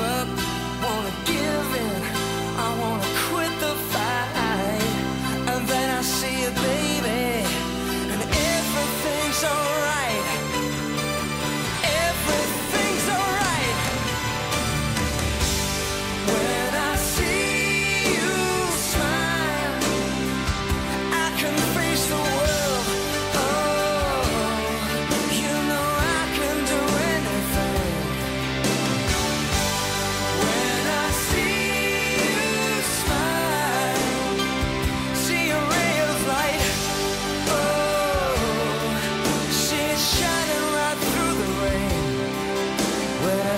up.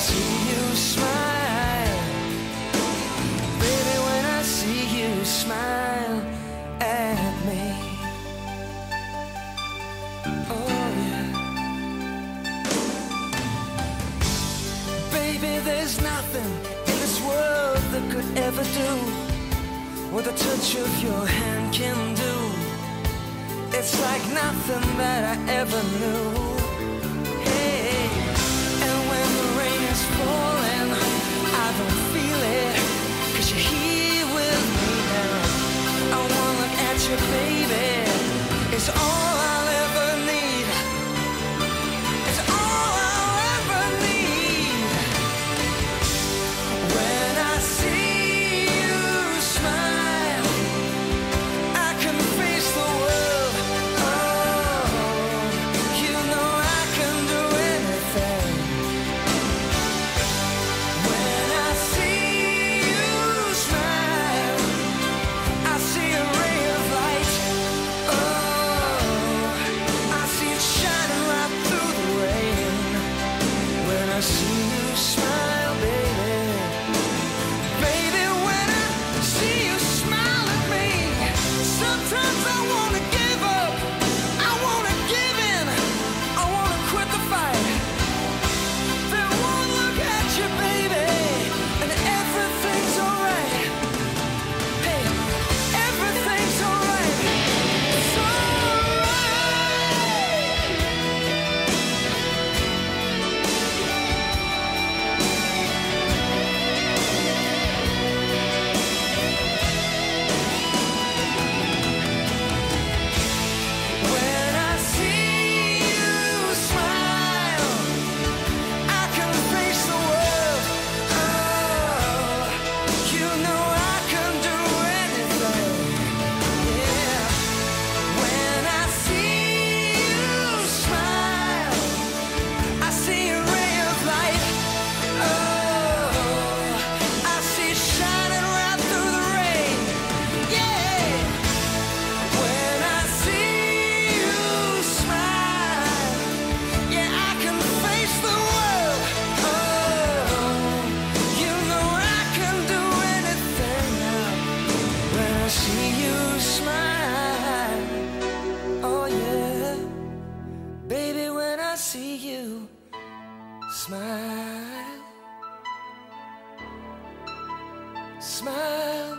see you smile. Baby, when I see you smile at me. Oh, yeah. Baby, there's nothing in this world that could ever do what the touch of your hand can do. It's like nothing that I ever knew. see you smile, smile